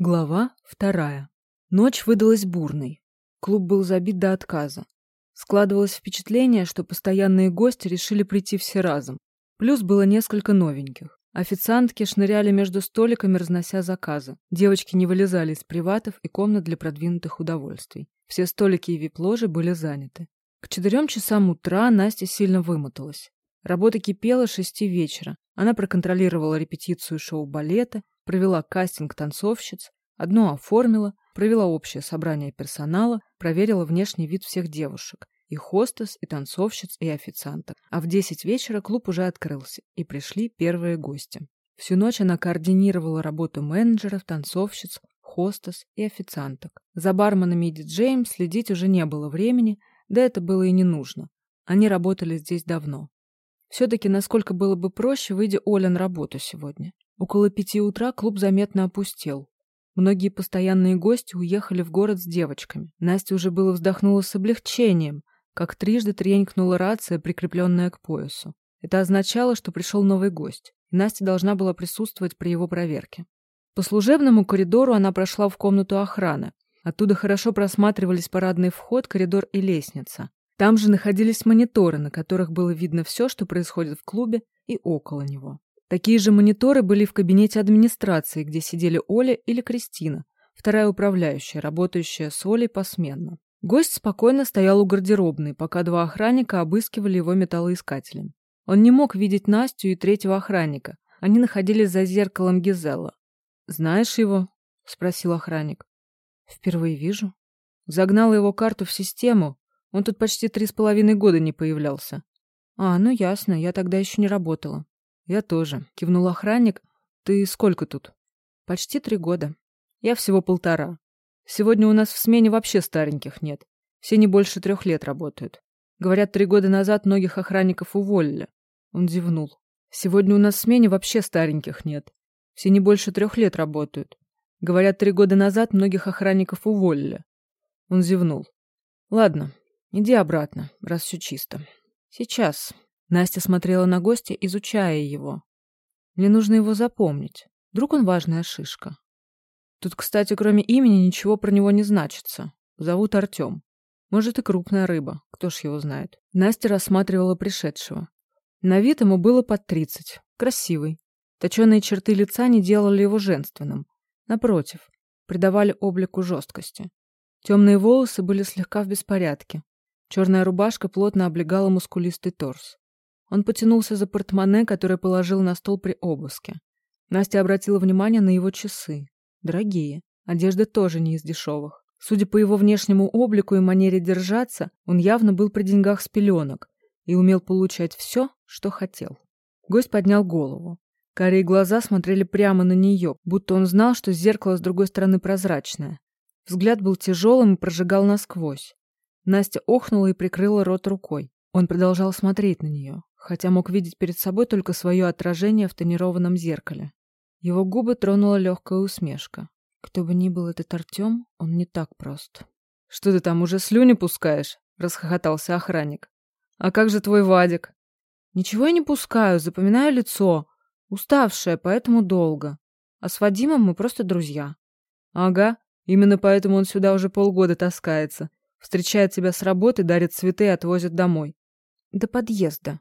Глава вторая. Ночь выдалась бурной. Клуб был забит до отказа. Складывалось впечатление, что постоянные гости решили прийти все разом. Плюс было несколько новеньких. Официантки шныряли между столиками, разнося заказы. Девочки не вылезали из приватов и комнат для продвинутых удовольствий. Все столики и вип-ложи были заняты. К четырем часам утра Настя сильно вымоталась. Работа кипела с шести вечера. Она проконтролировала репетицию шоу-балета, провела кастинг танцовщиц, одну оформила, провела общее собрание персонала, проверила внешний вид всех девушек, и хостес, и танцовщиц, и официанток. А в десять вечера клуб уже открылся, и пришли первые гости. Всю ночь она координировала работу менеджеров, танцовщиц, хостес и официанток. За барменами и диджеем следить уже не было времени, да это было и не нужно. Они работали здесь давно. Все-таки насколько было бы проще, выйдя Оля на работу сегодня. Около пяти утра клуб заметно опустел. Многие постоянные гости уехали в город с девочками. Настя уже было вздохнула с облегчением, как трижды тренькнула рация, прикрепленная к поясу. Это означало, что пришел новый гость, и Настя должна была присутствовать при его проверке. По служебному коридору она прошла в комнату охраны. Оттуда хорошо просматривались парадный вход, коридор и лестница. Там же находились мониторы, на которых было видно все, что происходит в клубе и около него. Такие же мониторы были в кабинете администрации, где сидели Оля или Кристина, вторая управляющая, работающая с Олей посменно. Гость спокойно стоял у гардеробной, пока два охранника обыскивали его металлоискателем. Он не мог видеть Настю и третьего охранника. Они находились за зеркалом Гизелла. «Знаешь его?» — спросил охранник. «Впервые вижу». Загнал его карту в систему. Он тут почти три с половиной года не появлялся. «А, ну ясно, я тогда еще не работала». «Я тоже», — кивнул охранник. «Ты сколько тут?» «Почти три года. Я всего полтора. Сегодня у нас в смене вообще стареньких нет. Все не больше трех лет работают. Говорят, три года назад многих охранников уволили». Он зевнул. «Сегодня у нас в смене вообще стареньких нет. Все не больше трех лет работают. Говорят, три года назад многих охранников уволили». Он зевнул. «Ладно, иди обратно, раз все чисто. Сейчас». Настя смотрела на гостя, изучая его. Мне нужно его запомнить. Вдруг он важная шишка. Тут, кстати, кроме имени ничего про него не значится. Зовут Артем. Может, и крупная рыба. Кто ж его знает. Настя рассматривала пришедшего. На вид ему было под тридцать. Красивый. Точеные черты лица не делали его женственным. Напротив, придавали облику жесткости. Темные волосы были слегка в беспорядке. Черная рубашка плотно облегала мускулистый торс. Он потянулся за портмоне, которое положил на стол при обыске. Настя обратила внимание на его часы. Дорогие. Одежда тоже не из дешевых. Судя по его внешнему облику и манере держаться, он явно был при деньгах с пеленок и умел получать все, что хотел. Гость поднял голову. Карие глаза смотрели прямо на нее, будто он знал, что зеркало с другой стороны прозрачное. Взгляд был тяжелым и прожигал насквозь. Настя охнула и прикрыла рот рукой. Он продолжал смотреть на нее хотя мог видеть перед собой только свое отражение в тонированном зеркале. Его губы тронула легкая усмешка. Кто бы ни был этот Артем, он не так прост. «Что ты там, уже слюни пускаешь?» — расхохотался охранник. «А как же твой Вадик?» «Ничего я не пускаю, запоминаю лицо. Уставшая, поэтому долго. А с Вадимом мы просто друзья». «Ага, именно поэтому он сюда уже полгода таскается. Встречает тебя с работы, дарит цветы и отвозит домой». «До подъезда»,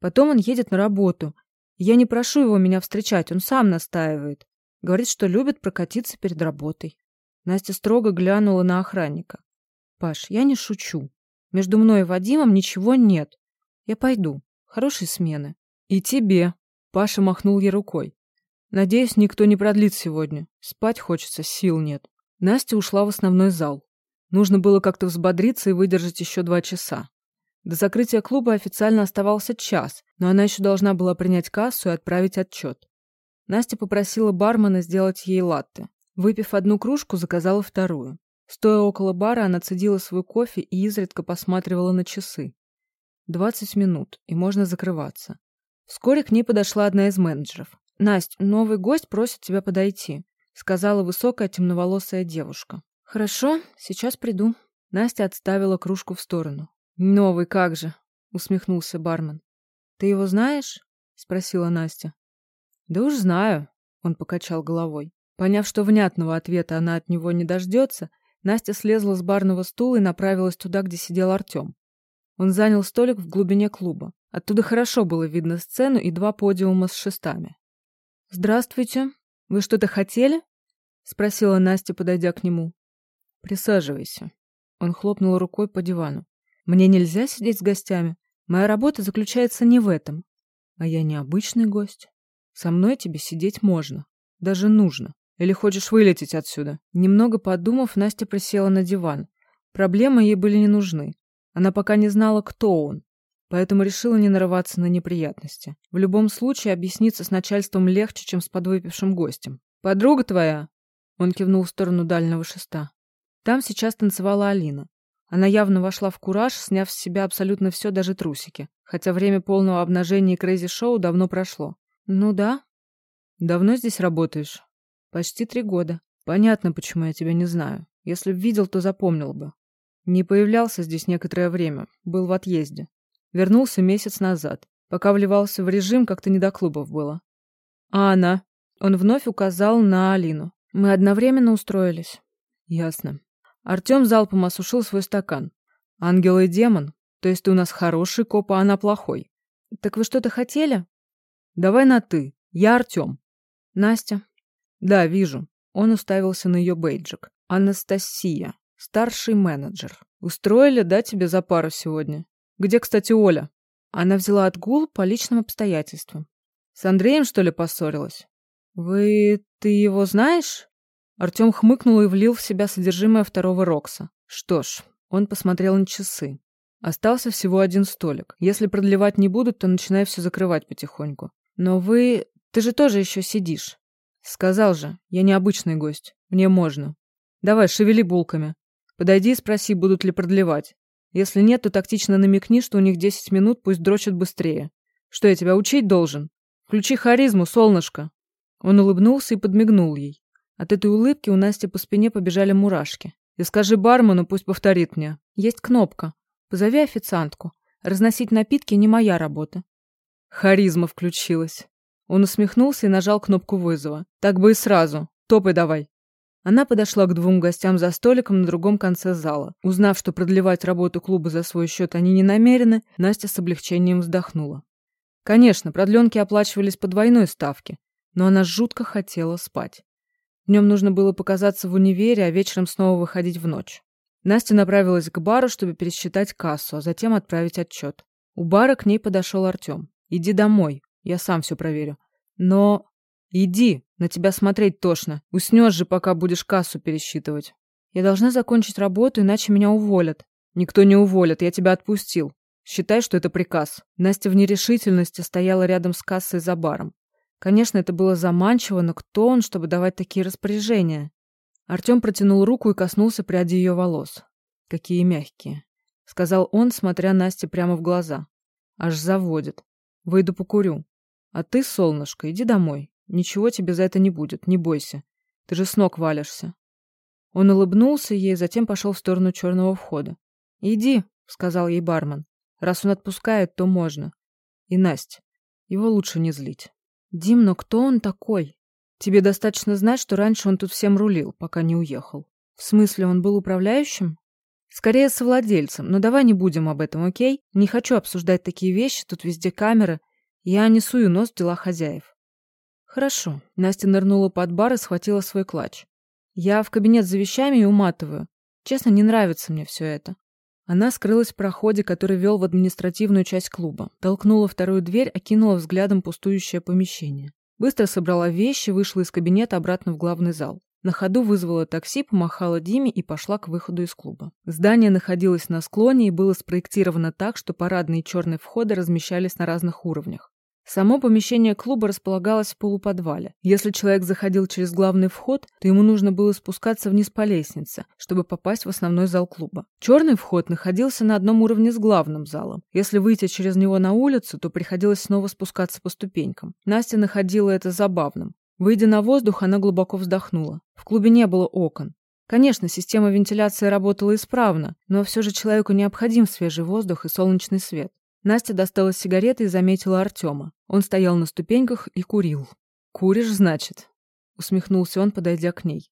Потом он едет на работу. Я не прошу его меня встречать, он сам настаивает. Говорит, что любит прокатиться перед работой. Настя строго глянула на охранника. «Паш, я не шучу. Между мной и Вадимом ничего нет. Я пойду. Хорошей смены». «И тебе», — Паша махнул ей рукой. «Надеюсь, никто не продлит сегодня. Спать хочется, сил нет». Настя ушла в основной зал. Нужно было как-то взбодриться и выдержать еще два часа. До закрытия клуба официально оставался час, но она еще должна была принять кассу и отправить отчет. Настя попросила бармена сделать ей латте. Выпив одну кружку, заказала вторую. Стоя около бара, она цедила свой кофе и изредка посматривала на часы. Двадцать минут, и можно закрываться. Вскоре к ней подошла одна из менеджеров. «Насть, новый гость просит тебя подойти», — сказала высокая темноволосая девушка. «Хорошо, сейчас приду». Настя отставила кружку в сторону. «Новый как же!» — усмехнулся бармен. «Ты его знаешь?» — спросила Настя. «Да уж знаю», — он покачал головой. Поняв, что внятного ответа она от него не дождется, Настя слезла с барного стула и направилась туда, где сидел Артем. Он занял столик в глубине клуба. Оттуда хорошо было видно сцену и два подиума с шестами. «Здравствуйте. Вы что-то хотели?» — спросила Настя, подойдя к нему. «Присаживайся». Он хлопнул рукой по дивану. «Мне нельзя сидеть с гостями. Моя работа заключается не в этом. А я необычный гость. Со мной тебе сидеть можно. Даже нужно. Или хочешь вылететь отсюда?» Немного подумав, Настя присела на диван. Проблемы ей были не нужны. Она пока не знала, кто он, поэтому решила не нарываться на неприятности. В любом случае, объясниться с начальством легче, чем с подвыпившим гостем. «Подруга твоя?» Он кивнул в сторону дальнего шеста. Там сейчас танцевала Алина. Она явно вошла в кураж, сняв с себя абсолютно все, даже трусики. Хотя время полного обнажения и крейзи-шоу давно прошло. «Ну да». «Давно здесь работаешь?» «Почти три года. Понятно, почему я тебя не знаю. Если б видел, то запомнил бы. Не появлялся здесь некоторое время, был в отъезде. Вернулся месяц назад. Пока вливался в режим, как-то не до клубов было. А она? Он вновь указал на Алину. Мы одновременно устроились. Ясно. Артем залпом осушил свой стакан. Ангел и демон? То есть ты у нас хороший коп, а она плохой? Так вы что-то хотели? Давай на «ты». Я Артем. Настя. Да, вижу. Он уставился на ее бейджик. Анастасия. Старший менеджер. Устроили, да, тебе за пару сегодня? Где, кстати, Оля? Она взяла отгул по личным обстоятельствам. С Андреем, что ли, поссорилась? Вы... ты его знаешь? Артем хмыкнул и влил в себя содержимое второго Рокса. Что ж, он посмотрел на часы. Остался всего один столик. Если продлевать не будут, то начинай все закрывать потихоньку. Но вы... ты же тоже еще сидишь. Сказал же, я необычный гость. Мне можно. Давай, шевели булками. Подойди и спроси, будут ли продлевать. Если нет, то тактично намекни, что у них 10 минут, пусть дрочат быстрее. Что, я тебя учить должен? Включи харизму, солнышко. Он улыбнулся и подмигнул ей. От этой улыбки у Насти по спине побежали мурашки. И скажи бармену, пусть повторит мне. Есть кнопка. Позови официантку. Разносить напитки не моя работа. Харизма включилась. Он усмехнулся и нажал кнопку вызова. Так бы и сразу. Топай давай. Она подошла к двум гостям за столиком на другом конце зала. Узнав, что продлевать работу клуба за свой счет они не намерены, Настя с облегчением вздохнула. Конечно, продленки оплачивались по двойной ставке, но она жутко хотела спать. Днем нужно было показаться в универе, а вечером снова выходить в ночь. Настя направилась к бару, чтобы пересчитать кассу, а затем отправить отчет. У бара к ней подошел Артем. «Иди домой, я сам все проверю». «Но...» «Иди, на тебя смотреть тошно. Уснешь же, пока будешь кассу пересчитывать. Я должна закончить работу, иначе меня уволят. Никто не уволит, я тебя отпустил. Считай, что это приказ. Настя в нерешительности стояла рядом с кассой за баром. Конечно, это было заманчиво, но кто он, чтобы давать такие распоряжения? Артем протянул руку и коснулся пряди ее волос. Какие мягкие, сказал он, смотря Насте прямо в глаза. Аж заводит. Выйду покурю. А ты, солнышко, иди домой. Ничего тебе за это не будет, не бойся. Ты же с ног валишься. Он улыбнулся ей, затем пошел в сторону черного входа. «Иди», — сказал ей бармен. «Раз он отпускает, то можно. И Настя, его лучше не злить». «Дим, но кто он такой? Тебе достаточно знать, что раньше он тут всем рулил, пока не уехал. В смысле, он был управляющим?» «Скорее, совладельцем, но давай не будем об этом, окей? Не хочу обсуждать такие вещи, тут везде камеры. Я не сую нос в дела хозяев». Хорошо. Настя нырнула под бар и схватила свой клатч. Я в кабинет за вещами и уматываю. Честно, не нравится мне все это. Она скрылась в проходе, который вел в административную часть клуба. Толкнула вторую дверь, окинула взглядом пустующее помещение. Быстро собрала вещи, вышла из кабинета обратно в главный зал. На ходу вызвала такси, помахала Диме и пошла к выходу из клуба. Здание находилось на склоне и было спроектировано так, что парадные черные входы размещались на разных уровнях. Само помещение клуба располагалось в полуподвале. Если человек заходил через главный вход, то ему нужно было спускаться вниз по лестнице, чтобы попасть в основной зал клуба. Черный вход находился на одном уровне с главным залом. Если выйти через него на улицу, то приходилось снова спускаться по ступенькам. Настя находила это забавным. Выйдя на воздух, она глубоко вздохнула. В клубе не было окон. Конечно, система вентиляции работала исправно, но все же человеку необходим свежий воздух и солнечный свет. Настя достала сигареты и заметила Артема. Он стоял на ступеньках и курил. «Куришь, значит?» усмехнулся он, подойдя к ней.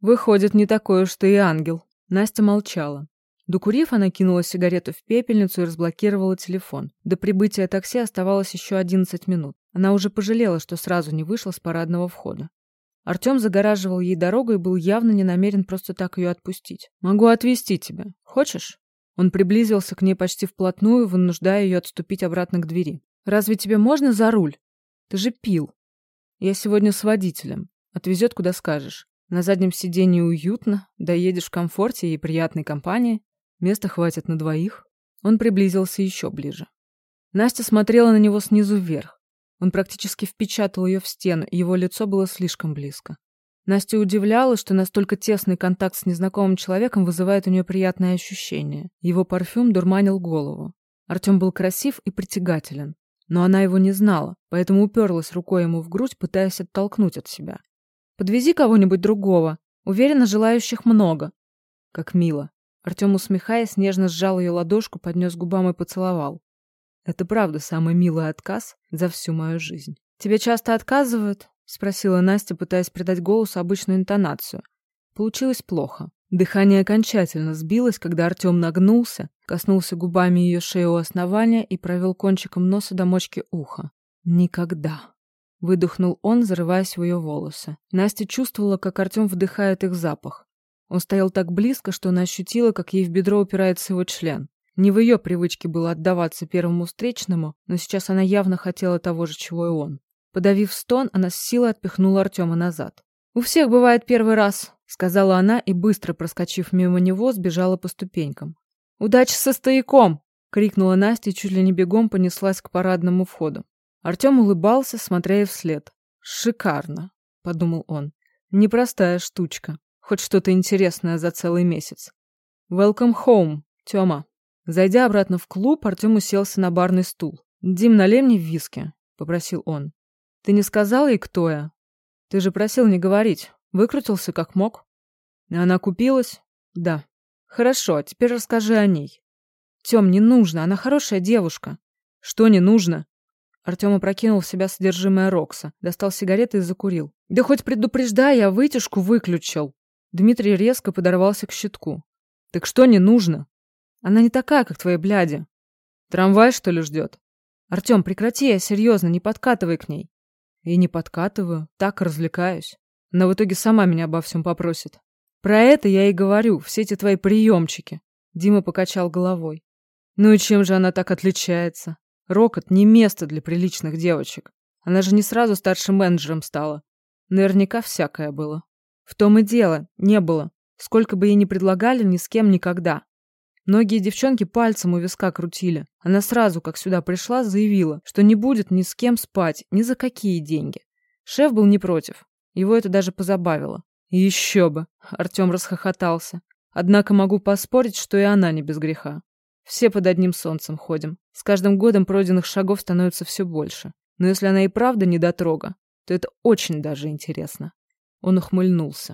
Выходит, не такой уж ты и ангел. Настя молчала. Докурив, она кинула сигарету в пепельницу и разблокировала телефон. До прибытия такси оставалось еще 11 минут. Она уже пожалела, что сразу не вышла с парадного входа. Артем загораживал ей дорогу и был явно не намерен просто так ее отпустить. «Могу отвезти тебя. Хочешь?» Он приблизился к ней почти вплотную, вынуждая ее отступить обратно к двери. «Разве тебе можно за руль? Ты же пил. Я сегодня с водителем. Отвезет, куда скажешь. На заднем сиденье уютно, доедешь в комфорте и приятной компании. Места хватит на двоих. Он приблизился еще ближе. Настя смотрела на него снизу вверх. Он практически впечатал ее в стену, и его лицо было слишком близко. Настя удивлялась, что настолько тесный контакт с незнакомым человеком вызывает у нее приятное ощущение. Его парфюм дурманил голову. Артем был красив и притягателен. Но она его не знала, поэтому уперлась рукой ему в грудь, пытаясь оттолкнуть от себя. «Подвези кого-нибудь другого. Уверена, желающих много». Как мило. Артем, усмехаясь, нежно сжал ее ладошку, поднес губам и поцеловал. Это правда самый милый отказ за всю мою жизнь. Тебе часто отказывают? Спросила Настя, пытаясь придать голосу обычную интонацию. Получилось плохо. Дыхание окончательно сбилось, когда Артем нагнулся, коснулся губами ее шеи у основания и провел кончиком носа до мочки уха. Никогда. Выдохнул он, зарываясь в ее волосы. Настя чувствовала, как Артем вдыхает их запах. Он стоял так близко, что она ощутила, как ей в бедро упирается его член. Не в ее привычке было отдаваться первому встречному, но сейчас она явно хотела того же, чего и он. Подавив стон, она с силой отпихнула Артема назад. «У всех бывает первый раз», — сказала она и, быстро проскочив мимо него, сбежала по ступенькам. «Удачи со стояком!» — крикнула Настя и чуть ли не бегом понеслась к парадному входу. Артем улыбался, смотря ей вслед. «Шикарно», — подумал он. «Непростая штучка». Хоть что-то интересное за целый месяц. Welcome home, Тёма. Зайдя обратно в клуб, Артём уселся на барный стул. «Дим, налей мне виски», — попросил он. «Ты не сказал ей, кто я? Ты же просил не говорить. Выкрутился как мог». «Она купилась?» «Да». «Хорошо, а теперь расскажи о ней». «Тём, не нужно, она хорошая девушка». «Что не нужно?» Артём опрокинул в себя содержимое Рокса, достал сигареты и закурил. «Да хоть предупреждай, я вытяжку выключил». Дмитрий резко подорвался к щитку. «Так что не нужно? Она не такая, как твои бляди. Трамвай, что ли, ждет? Артем, прекрати, я серьезно, не подкатывай к ней». «И не подкатываю, так развлекаюсь. Она в итоге сама меня обо всем попросит. Про это я и говорю, все эти твои приемчики». Дима покачал головой. «Ну и чем же она так отличается? Рокот не место для приличных девочек. Она же не сразу старшим менеджером стала. Наверняка всякое было». В том и дело, не было. Сколько бы ей ни предлагали, ни с кем никогда. Многие девчонки пальцем у виска крутили. Она сразу, как сюда пришла, заявила, что не будет ни с кем спать, ни за какие деньги. Шеф был не против. Его это даже позабавило. Еще бы. Артем расхохотался. Однако могу поспорить, что и она не без греха. Все под одним солнцем ходим. С каждым годом пройденных шагов становится все больше. Но если она и правда недотрога, то это очень даже интересно. Он ухмыльнулся.